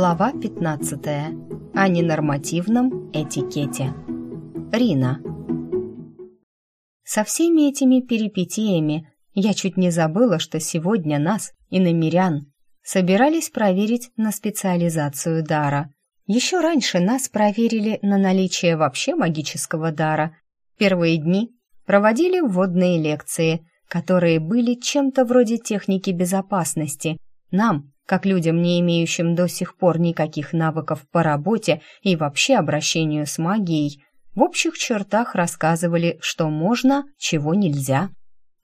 Глава 15. О ненормативном этикете. Рина. Со всеми этими перипетиями я чуть не забыла, что сегодня нас, иномерян, собирались проверить на специализацию дара. Еще раньше нас проверили на наличие вообще магического дара. Первые дни проводили вводные лекции, которые были чем-то вроде техники безопасности. Нам, как людям, не имеющим до сих пор никаких навыков по работе и вообще обращению с магией, в общих чертах рассказывали, что можно, чего нельзя.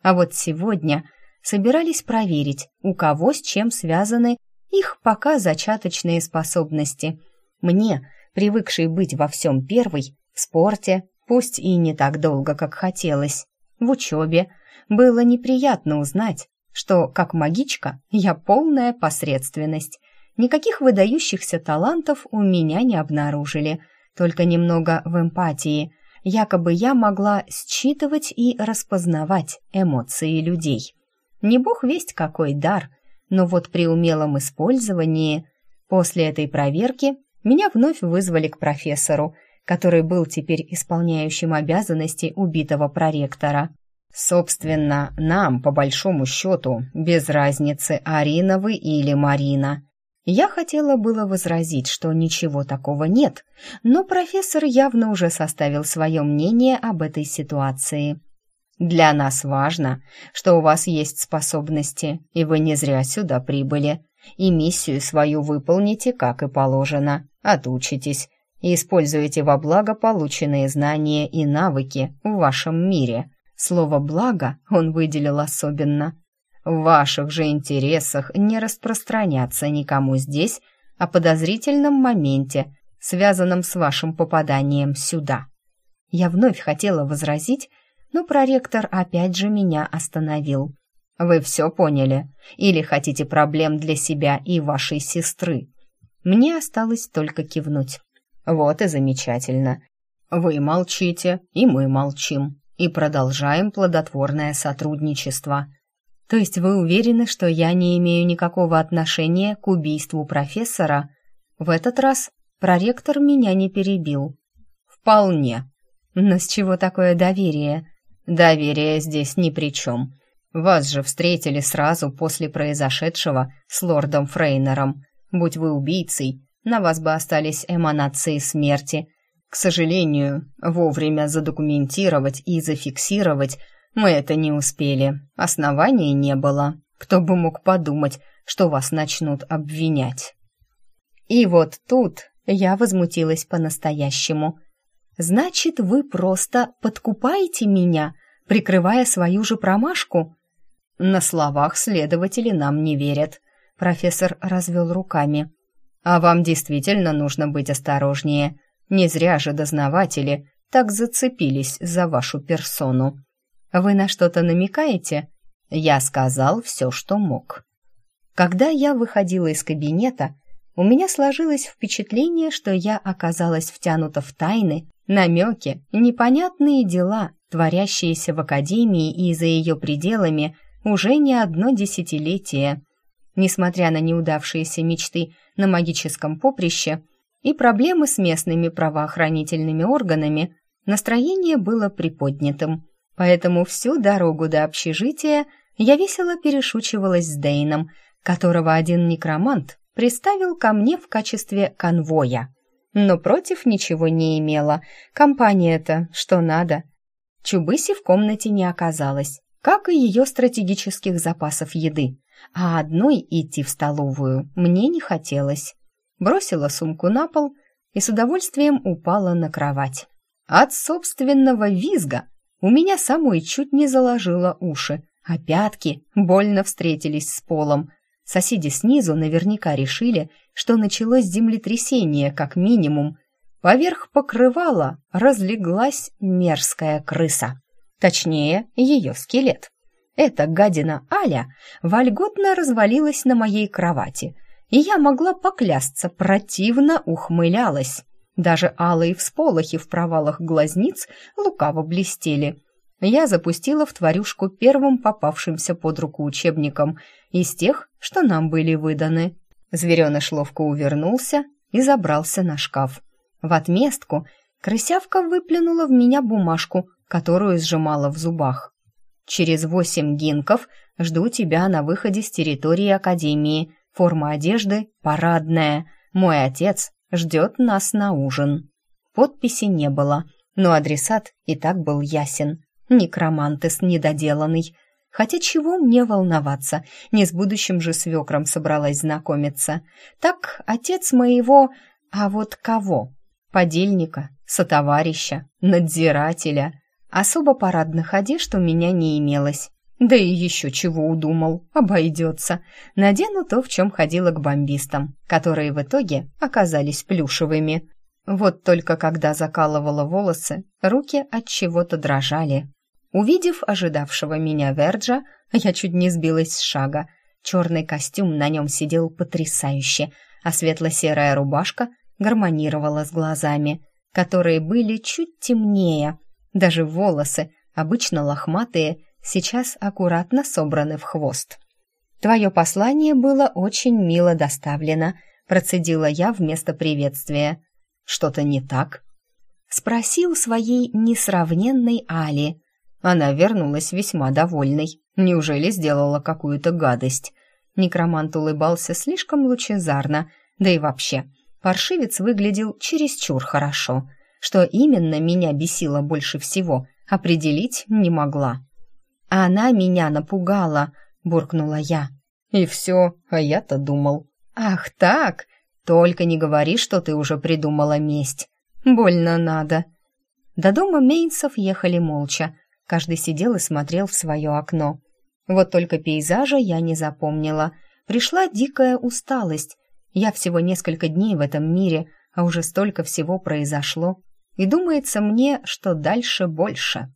А вот сегодня собирались проверить, у кого с чем связаны их пока зачаточные способности. Мне, привыкшей быть во всем первой, в спорте, пусть и не так долго, как хотелось, в учебе, было неприятно узнать, что, как магичка, я полная посредственность. Никаких выдающихся талантов у меня не обнаружили, только немного в эмпатии. Якобы я могла считывать и распознавать эмоции людей. Не бог весть какой дар, но вот при умелом использовании... После этой проверки меня вновь вызвали к профессору, который был теперь исполняющим обязанности убитого проректора. Собственно, нам, по большому счету, без разницы, Арина вы или Марина. Я хотела было возразить, что ничего такого нет, но профессор явно уже составил свое мнение об этой ситуации. «Для нас важно, что у вас есть способности, и вы не зря сюда прибыли, и миссию свою выполните, как и положено, отучитесь, и используете во благо полученные знания и навыки в вашем мире». Слово «благо» он выделил особенно. В ваших же интересах не распространяться никому здесь о подозрительном моменте, связанном с вашим попаданием сюда. Я вновь хотела возразить, но проректор опять же меня остановил. «Вы все поняли? Или хотите проблем для себя и вашей сестры?» Мне осталось только кивнуть. «Вот и замечательно. Вы молчите, и мы молчим и продолжаем плодотворное сотрудничество. То есть вы уверены, что я не имею никакого отношения к убийству профессора? В этот раз проректор меня не перебил. Вполне. Но с чего такое доверие? Доверие здесь ни при чем. Вас же встретили сразу после произошедшего с лордом Фрейнером. Будь вы убийцей, на вас бы остались эманации смерти, к сожалению, вовремя задокументировать и зафиксировать мы это не успели. Оснований не было. Кто бы мог подумать, что вас начнут обвинять. И вот тут я возмутилась по-настоящему. Значит, вы просто подкупаете меня, прикрывая свою же промашку? На словах следователи нам не верят. Профессор развел руками. А вам действительно нужно быть осторожнее. Не зря же дознаватели так зацепились за вашу персону. Вы на что-то намекаете? Я сказал все, что мог. Когда я выходила из кабинета, у меня сложилось впечатление, что я оказалась втянута в тайны, намеки, непонятные дела, творящиеся в академии и за ее пределами уже не одно десятилетие. Несмотря на неудавшиеся мечты на магическом поприще, и проблемы с местными правоохранительными органами, настроение было приподнятым. Поэтому всю дорогу до общежития я весело перешучивалась с Дейном, которого один некромант приставил ко мне в качестве конвоя. Но против ничего не имела. Компания-то что надо. Чубыси в комнате не оказалось, как и ее стратегических запасов еды. А одной идти в столовую мне не хотелось бросила сумку на пол и с удовольствием упала на кровать. От собственного визга у меня самой чуть не заложило уши, а пятки больно встретились с полом. Соседи снизу наверняка решили, что началось землетрясение как минимум. Поверх покрывала разлеглась мерзкая крыса. Точнее, ее скелет. Эта гадина Аля вольготно развалилась на моей кровати, и я могла поклясться, противно ухмылялась. Даже алые всполохи в провалах глазниц лукаво блестели. Я запустила в тварюшку первым попавшимся под руку учебником из тех, что нам были выданы. Звереныш ловко увернулся и забрался на шкаф. В отместку крысявка выплюнула в меня бумажку, которую сжимала в зубах. «Через восемь гинков жду тебя на выходе с территории Академии. Форма одежды парадная. Мой отец ждет нас на ужин». Подписи не было, но адресат и так был ясен. Некромантес недоделанный. Хотя чего мне волноваться, не с будущим же свекром собралась знакомиться. Так отец моего... А вот кого? Подельника, сотоварища, надзирателя. Особо парадных одежд у меня не имелось. Да и еще чего удумал, обойдется. Надену то, в чем ходила к бомбистам, которые в итоге оказались плюшевыми. Вот только когда закалывала волосы, руки от чего-то дрожали. Увидев ожидавшего меня Верджа, я чуть не сбилась с шага. Черный костюм на нем сидел потрясающе, а светло-серая рубашка гармонировала с глазами, которые были чуть темнее. Даже волосы, обычно лохматые, сейчас аккуратно собраны в хвост. «Твое послание было очень мило доставлено», процедила я вместо приветствия. Что-то не так? Спросил своей несравненной Али. Она вернулась весьма довольной. Неужели сделала какую-то гадость? Некромант улыбался слишком лучезарно, да и вообще, паршивец выглядел чересчур хорошо. Что именно меня бесило больше всего, определить не могла. «Она меня напугала», — буркнула я. «И все, а я-то думал». «Ах так!» Только не говори, что ты уже придумала месть. Больно надо. До дома Мейнсов ехали молча. Каждый сидел и смотрел в свое окно. Вот только пейзажа я не запомнила. Пришла дикая усталость. Я всего несколько дней в этом мире, а уже столько всего произошло. И думается мне, что дальше больше.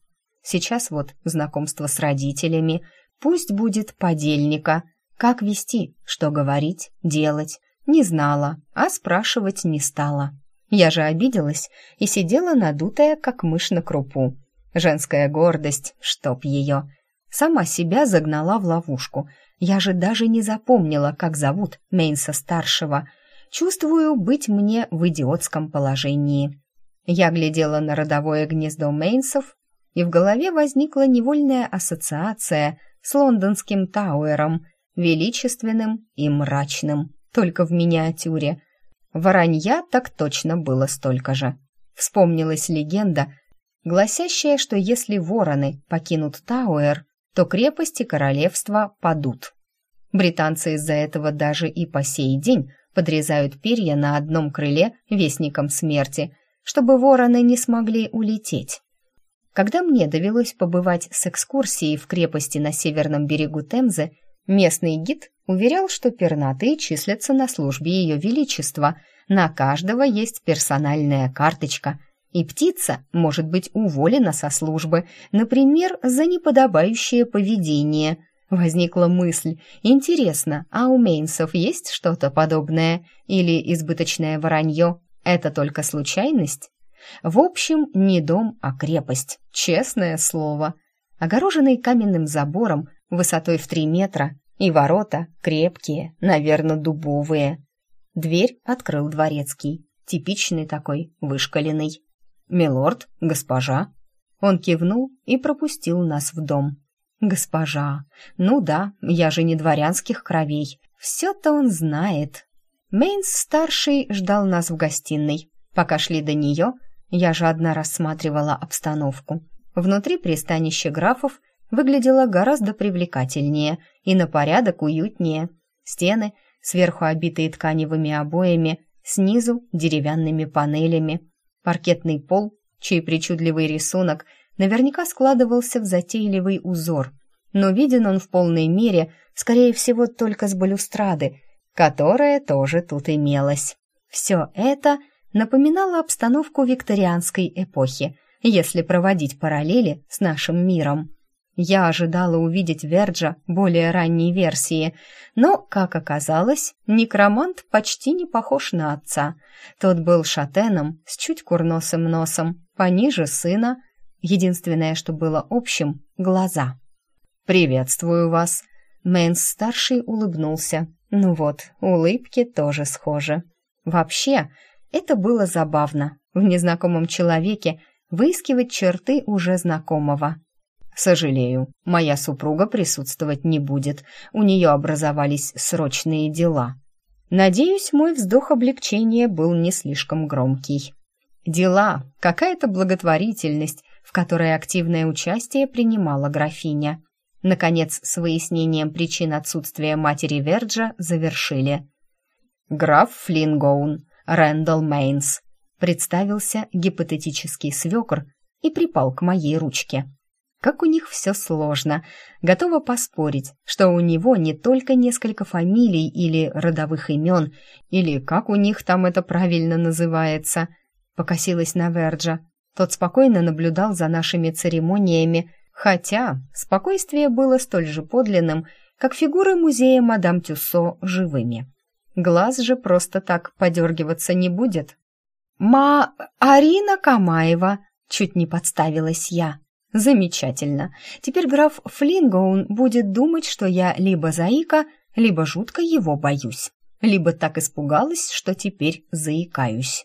Сейчас вот знакомство с родителями. Пусть будет подельника. Как вести, что говорить, делать. Не знала, а спрашивать не стала. Я же обиделась и сидела надутая, как мышь на крупу. Женская гордость, чтоб ее. Сама себя загнала в ловушку. Я же даже не запомнила, как зовут Мейнса-старшего. Чувствую быть мне в идиотском положении. Я глядела на родовое гнездо Мейнсов, и в голове возникла невольная ассоциация с лондонским Тауэром, величественным и мрачным только в миниатюре. Воронья так точно было столько же. Вспомнилась легенда, гласящая, что если вороны покинут Тауэр, то крепости королевства падут. Британцы из-за этого даже и по сей день подрезают перья на одном крыле вестникам смерти, чтобы вороны не смогли улететь. Когда мне довелось побывать с экскурсией в крепости на северном берегу Темзы, местный гид уверял, что пернатые числятся на службе Ее Величества. На каждого есть персональная карточка, и птица может быть уволена со службы, например, за неподобающее поведение. Возникла мысль, интересно, а у Мейнсов есть что-то подобное? Или избыточное воронье? Это только случайность? В общем, не дом, а крепость, честное слово. Огороженный каменным забором высотой в три метра, и ворота крепкие, наверное, дубовые. Дверь открыл дворецкий, типичный такой, вышкаленный. «Милорд, госпожа». Он кивнул и пропустил нас в дом. «Госпожа, ну да, я же не дворянских кровей. Все-то он знает». Мейнс-старший ждал нас в гостиной. Пока шли до нее, я же одна рассматривала обстановку. Внутри пристанища графов выглядела гораздо привлекательнее и на порядок уютнее. Стены, сверху обитые тканевыми обоями, снизу деревянными панелями. Паркетный пол, чей причудливый рисунок наверняка складывался в затейливый узор. Но виден он в полной мере, скорее всего, только с балюстрады, которая тоже тут имелась. Все это напоминало обстановку викторианской эпохи, если проводить параллели с нашим миром. Я ожидала увидеть Верджа более ранней версии, но, как оказалось, некромант почти не похож на отца. Тот был шатеном с чуть курносым носом, пониже сына. Единственное, что было общим — глаза. «Приветствую вас!» Мэнс-старший улыбнулся. Ну вот, улыбки тоже схожи. Вообще, это было забавно. В незнакомом человеке выискивать черты уже знакомого. «Сожалею, моя супруга присутствовать не будет. У нее образовались срочные дела». Надеюсь, мой вздох облегчения был не слишком громкий. Дела, какая-то благотворительность, в которой активное участие принимала графиня. Наконец, с выяснением причин отсутствия матери Верджа завершили. «Граф Флингоун, Рэндалл Мейнс», представился гипотетический свекр и припал к моей ручке. Как у них все сложно. Готова поспорить, что у него не только несколько фамилий или родовых имен, или как у них там это правильно называется. Покосилась на Верджа. Тот спокойно наблюдал за нашими церемониями, хотя спокойствие было столь же подлинным, как фигуры музея мадам Тюссо живыми. Глаз же просто так подергиваться не будет. «Ма... Арина Камаева!» — чуть не подставилась я. «Замечательно. Теперь граф Флингоун будет думать, что я либо заика, либо жутко его боюсь, либо так испугалась, что теперь заикаюсь».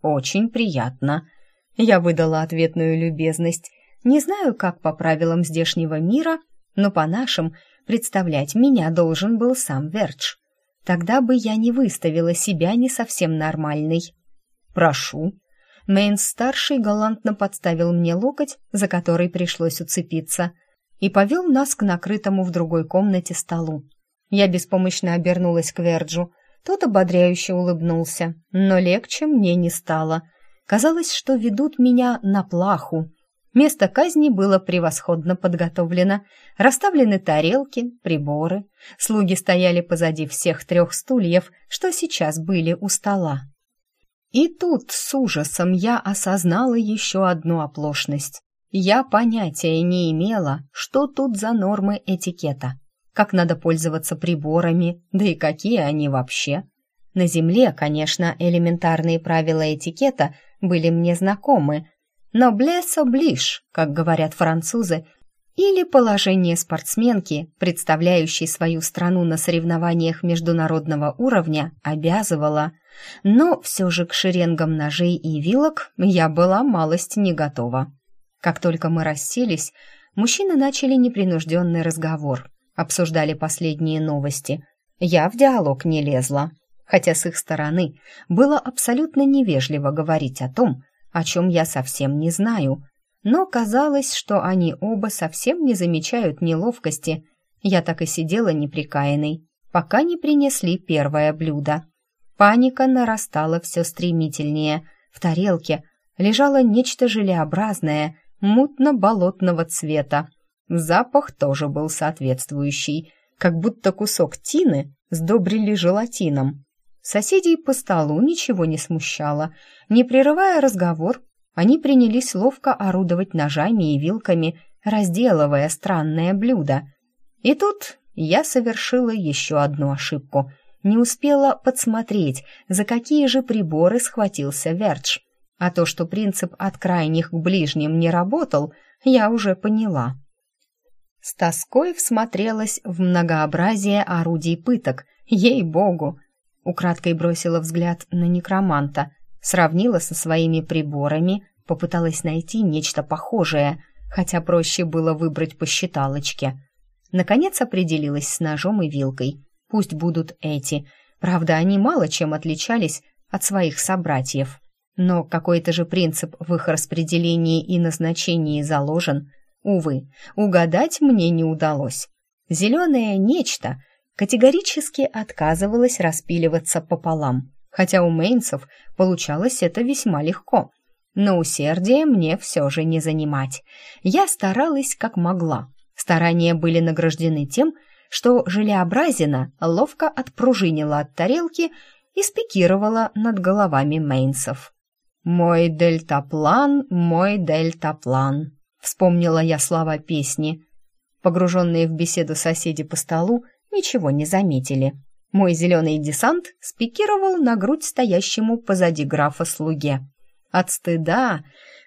«Очень приятно». Я выдала ответную любезность, не знаю, как по правилам здешнего мира, но по нашим представлять меня должен был сам Вердж. Тогда бы я не выставила себя не совсем нормальной. «Прошу». Мейнс-старший галантно подставил мне локоть, за который пришлось уцепиться, и повел нас к накрытому в другой комнате столу. Я беспомощно обернулась к Верджу. Тот ободряюще улыбнулся, но легче мне не стало. Казалось, что ведут меня на плаху — Место казни было превосходно подготовлено. Расставлены тарелки, приборы. Слуги стояли позади всех трех стульев, что сейчас были у стола. И тут с ужасом я осознала еще одну оплошность. Я понятия не имела, что тут за нормы этикета, как надо пользоваться приборами, да и какие они вообще. На земле, конечно, элементарные правила этикета были мне знакомы, но «блес оближ», как говорят французы, или положение спортсменки, представляющей свою страну на соревнованиях международного уровня, обязывало. Но все же к шеренгам ножей и вилок я была малость не готова. Как только мы расселись, мужчины начали непринужденный разговор, обсуждали последние новости. Я в диалог не лезла, хотя с их стороны было абсолютно невежливо говорить о том, о чем я совсем не знаю. Но казалось, что они оба совсем не замечают неловкости. Я так и сидела неприкаянной, пока не принесли первое блюдо. Паника нарастала все стремительнее. В тарелке лежало нечто желеобразное, мутно-болотного цвета. Запах тоже был соответствующий, как будто кусок тины сдобрили желатином. Соседей по столу ничего не смущало. Не прерывая разговор, они принялись ловко орудовать ножами и вилками, разделывая странное блюдо. И тут я совершила еще одну ошибку. Не успела подсмотреть, за какие же приборы схватился Вердж. А то, что принцип от крайних к ближним не работал, я уже поняла. С тоской всмотрелась в многообразие орудий пыток. Ей-богу, Украдкой бросила взгляд на некроманта, сравнила со своими приборами, попыталась найти нечто похожее, хотя проще было выбрать по считалочке. Наконец определилась с ножом и вилкой. Пусть будут эти. Правда, они мало чем отличались от своих собратьев. Но какой-то же принцип в их распределении и назначении заложен. Увы, угадать мне не удалось. Зеленое нечто — категорически отказывалась распиливаться пополам, хотя у Мейнсов получалось это весьма легко. Но усердие мне все же не занимать. Я старалась как могла. Старания были награждены тем, что желеобразина ловко отпружинила от тарелки и спикировала над головами Мейнсов. «Мой дельтаплан, мой дельтаплан», — вспомнила я слова песни. Погруженные в беседу соседи по столу ничего не заметили. Мой зеленый десант спикировал на грудь стоящему позади графа слуге. От стыда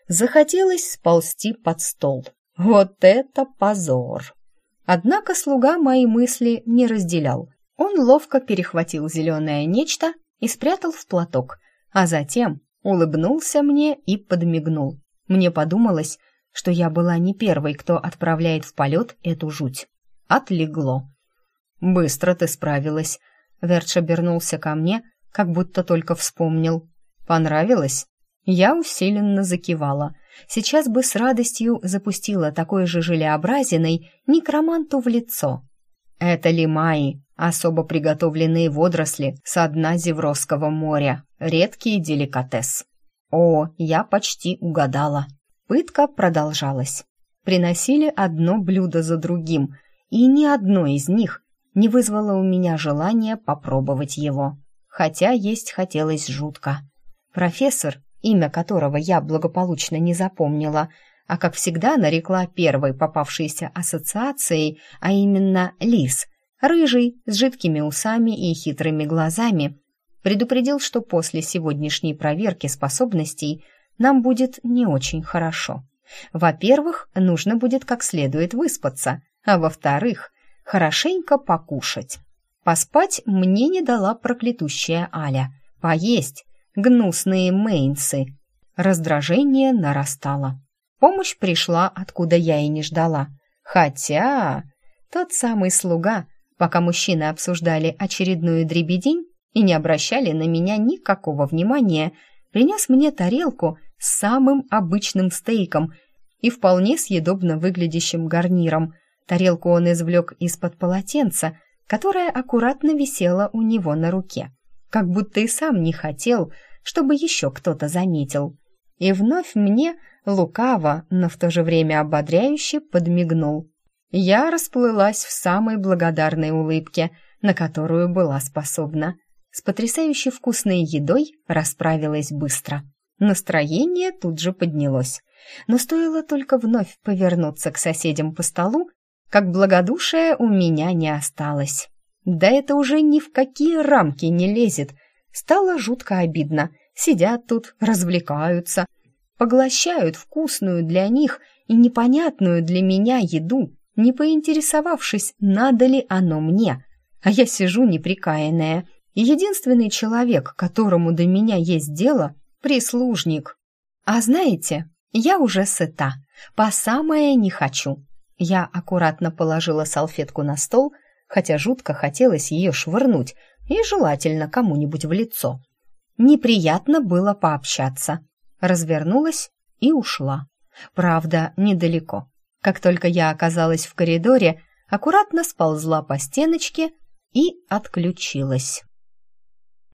захотелось сползти под стол. Вот это позор! Однако слуга мои мысли не разделял. Он ловко перехватил зеленое нечто и спрятал в платок, а затем улыбнулся мне и подмигнул. Мне подумалось, что я была не первой, кто отправляет в полет эту жуть. Отлегло. «Быстро ты справилась», — Верч обернулся ко мне, как будто только вспомнил. «Понравилось?» Я усиленно закивала. Сейчас бы с радостью запустила такой же желеобразиной некроманту в лицо. Это лимаи, особо приготовленные водоросли со дна Зевросского моря. Редкий деликатес. О, я почти угадала. Пытка продолжалась. Приносили одно блюдо за другим, и ни одно из них не вызвало у меня желания попробовать его. Хотя есть хотелось жутко. Профессор имя которого я благополучно не запомнила, а, как всегда, нарекла первой попавшейся ассоциацией, а именно лис, рыжий, с жидкими усами и хитрыми глазами, предупредил, что после сегодняшней проверки способностей нам будет не очень хорошо. Во-первых, нужно будет как следует выспаться, а во-вторых, хорошенько покушать. Поспать мне не дала проклятущая Аля. Поесть гнусные мейнсы. Раздражение нарастало. Помощь пришла, откуда я и не ждала. Хотя тот самый слуга, пока мужчины обсуждали очередную дребедень и не обращали на меня никакого внимания, принес мне тарелку с самым обычным стейком и вполне съедобно выглядящим гарниром. Тарелку он извлек из-под полотенца, которое аккуратно висело у него на руке как будто и сам не хотел, чтобы еще кто-то заметил. И вновь мне лукаво, но в то же время ободряюще подмигнул. Я расплылась в самой благодарной улыбке, на которую была способна. С потрясающе вкусной едой расправилась быстро. Настроение тут же поднялось. Но стоило только вновь повернуться к соседям по столу, как благодушия у меня не осталось. Да это уже ни в какие рамки не лезет. Стало жутко обидно. Сидят тут, развлекаются, поглощают вкусную для них и непонятную для меня еду, не поинтересовавшись, надо ли оно мне. А я сижу неприкаянная, и единственный человек, которому до меня есть дело, прислужник. А знаете, я уже сыта, по самое не хочу. Я аккуратно положила салфетку на стол, хотя жутко хотелось ее швырнуть, и желательно кому-нибудь в лицо. Неприятно было пообщаться. Развернулась и ушла. Правда, недалеко. Как только я оказалась в коридоре, аккуратно сползла по стеночке и отключилась.